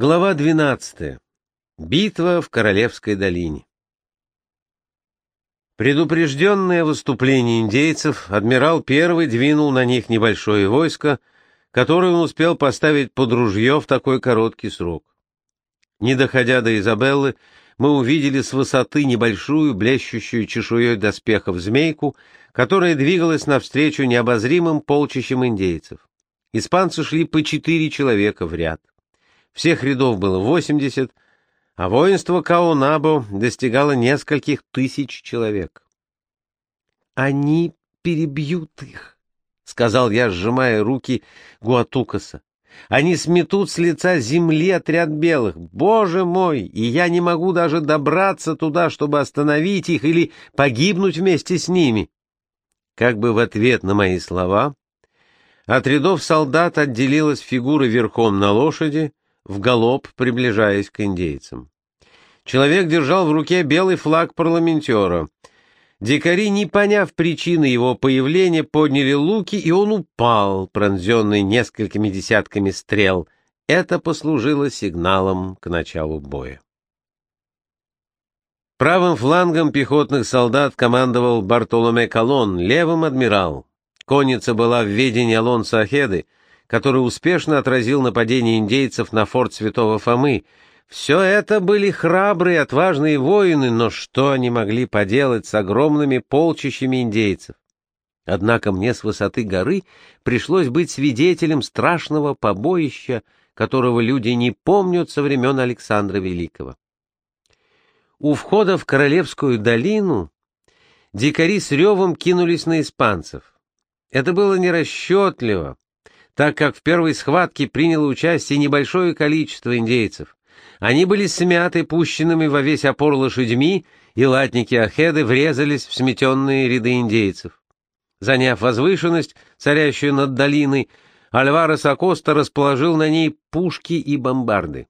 Глава 12. Битва в Королевской долине. Предупрежденное выступление индейцев, адмирал Первый двинул на них небольшое войско, которое он успел поставить под ружье в такой короткий срок. Не доходя до Изабеллы, мы увидели с высоты небольшую, блещущую чешуей доспехов змейку, которая двигалась навстречу необозримым полчищам индейцев. Испанцы шли по четыре человека в ряд. Всех рядов было 80, а воинство Каонабо достигало нескольких тысяч человек. «Они перебьют их», — сказал я, сжимая руки Гуатукаса. «Они сметут с лица земли отряд белых. Боже мой! И я не могу даже добраться туда, чтобы остановить их или погибнуть вместе с ними». Как бы в ответ на мои слова, от рядов солдат отделилась фигура верхом на лошади, в галоп приближаясь к индейцам. Человек держал в руке белый флаг парламентера. Дикари, не поняв причины его появления, подняли луки, и он упал, пронзенный несколькими десятками стрел. Это послужило сигналом к началу боя. Правым флангом пехотных солдат командовал Бартоломе Колон, левым — адмирал. Конница была в ведении Алонса Ахеды — который успешно отразил нападение индейцев на форт Святого Фомы. Все это были храбрые, отважные воины, но что они могли поделать с огромными полчищами индейцев? Однако мне с высоты горы пришлось быть свидетелем страшного побоища, которого люди не помнят со времен Александра Великого. У входа в Королевскую долину дикари с ревом кинулись на испанцев. Это было нерасчетливо, так как в первой схватке приняло участие небольшое количество индейцев. Они были смяты пущенными во весь опор лошадьми, и латники Ахеды врезались в сметенные ряды индейцев. Заняв возвышенность, царящую над долиной, Альварес Акоста расположил на ней пушки и бомбарды.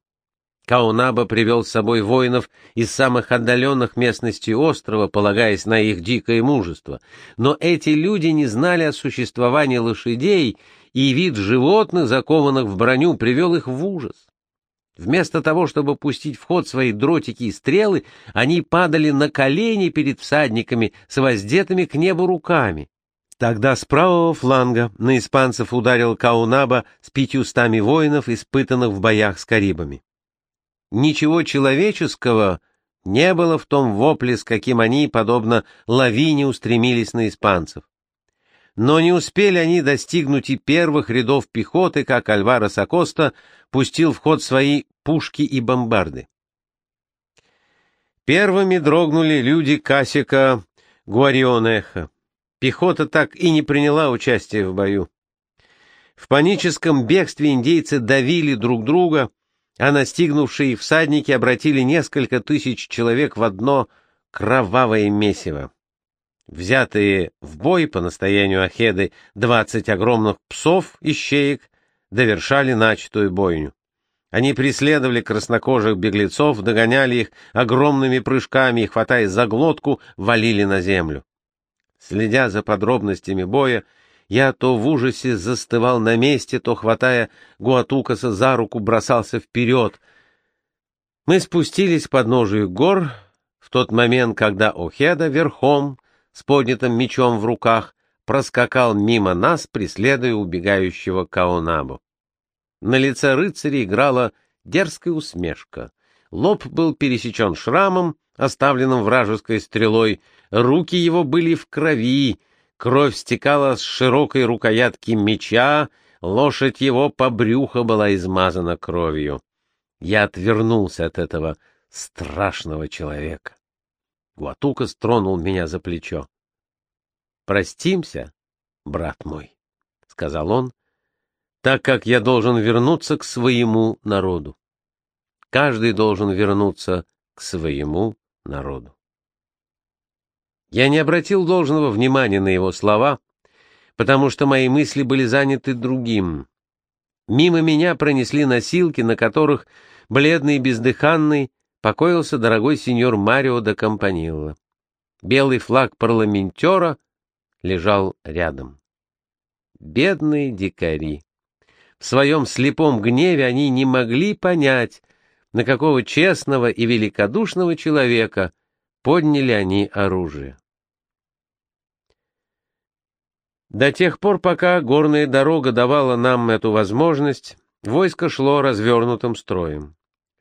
Каунаба привел с собой воинов из самых отдаленных местностей острова, полагаясь на их дикое мужество. Но эти люди не знали о существовании лошадей и вид животных, закованных в броню, привел их в ужас. Вместо того, чтобы пустить в ход свои дротики и стрелы, они падали на колени перед всадниками с воздетыми к небу руками. Тогда с правого фланга на испанцев ударил Каунаба с пятьюстами воинов, испытанных в боях с карибами. Ничего человеческого не было в том вопле, с каким они, подобно лавине, устремились на испанцев. Но не успели они достигнуть и первых рядов пехоты, как Альварес Акоста пустил в ход свои пушки и бомбарды. Первыми дрогнули люди Касика Гуарионеха. Пехота так и не приняла участие в бою. В паническом бегстве индейцы давили друг друга, а настигнувшие всадники обратили несколько тысяч человек в одно кровавое месиво. Взятые в бой по настоянию Ахеды двадцать огромных псов и щеек довершали начатую бойню. Они преследовали краснокожих беглецов, догоняли их огромными прыжками и, хватая за глотку, валили на землю. Следя за подробностями боя, я то в ужасе застывал на месте, то, хватая Гуатукаса за руку, бросался вперед. Мы спустились под ножию гор в тот момент, когда Охеда верхом с поднятым мечом в руках проскакал мимо нас, преследуя убегающего Каонабу. На лице рыцаря играла дерзкая усмешка. Лоб был пересечен шрамом, оставленным вражеской стрелой, руки его были в крови, кровь стекала с широкой рукоятки меча, лошадь его по брюху была измазана кровью. Я отвернулся от этого страшного человека. Гуатука стронул меня за плечо. «Простимся, брат мой», — сказал он, — «так как я должен вернуться к своему народу. Каждый должен вернуться к своему народу». Я не обратил должного внимания на его слова, потому что мои мысли были заняты другим. Мимо меня пронесли носилки, на которых, бледный и бездыханный, покоился дорогой сеньор Марио де Компанилла. Белый флаг парламентера лежал рядом. Бедные дикари! В своем слепом гневе они не могли понять, на какого честного и великодушного человека подняли они оружие. До тех пор, пока горная дорога давала нам эту возможность, войско шло развернутым строем.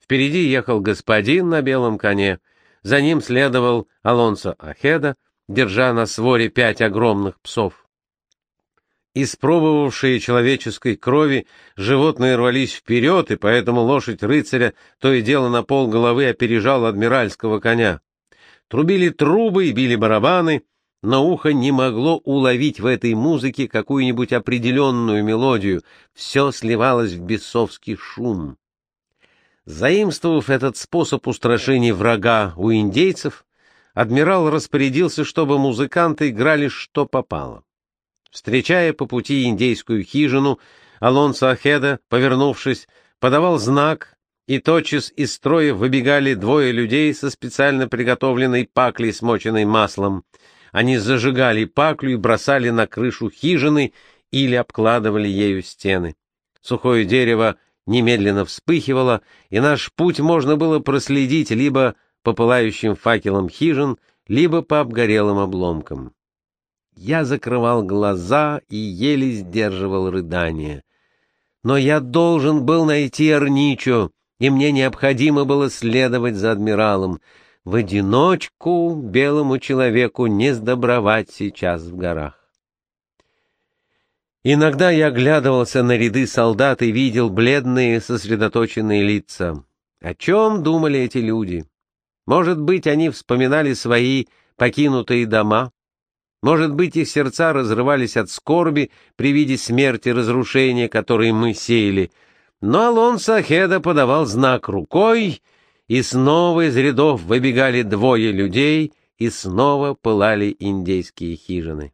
Впереди ехал господин на белом коне, за ним следовал Алонсо Ахеда, держа на своре пять огромных псов. Испробовавшие человеческой крови, животные рвались вперед, и поэтому лошадь рыцаря то и дело на пол головы опережал адмиральского коня. Трубили трубы и били барабаны — но ухо не могло уловить в этой музыке какую-нибудь определенную мелодию, все сливалось в бесовский шум. Заимствовав этот способ устрашения врага у индейцев, адмирал распорядился, чтобы музыканты играли что попало. Встречая по пути индейскую хижину, Алонсо Ахеда, повернувшись, подавал знак, и тотчас из строя выбегали двое людей со специально приготовленной паклей, смоченной маслом — они зажигали паклю и бросали на крышу хижины или обкладывали ею стены. Сухое дерево немедленно вспыхивало, и наш путь можно было проследить либо по пылающим факелам хижин, либо по обгорелым обломкам. Я закрывал глаза и еле сдерживал рыдание. Но я должен был найти Арничо, и мне необходимо было следовать за адмиралом. В одиночку белому человеку не сдобровать сейчас в горах. Иногда я оглядывался на ряды солдат и видел бледные, сосредоточенные лица. О чем думали эти люди? Может быть, они вспоминали свои покинутые дома? Может быть, их сердца разрывались от скорби при виде смерти разрушения, которые мы сеяли. Но Алонсо Хеда подавал знак рукой — и снова из рядов выбегали двое людей, и снова пылали индейские хижины.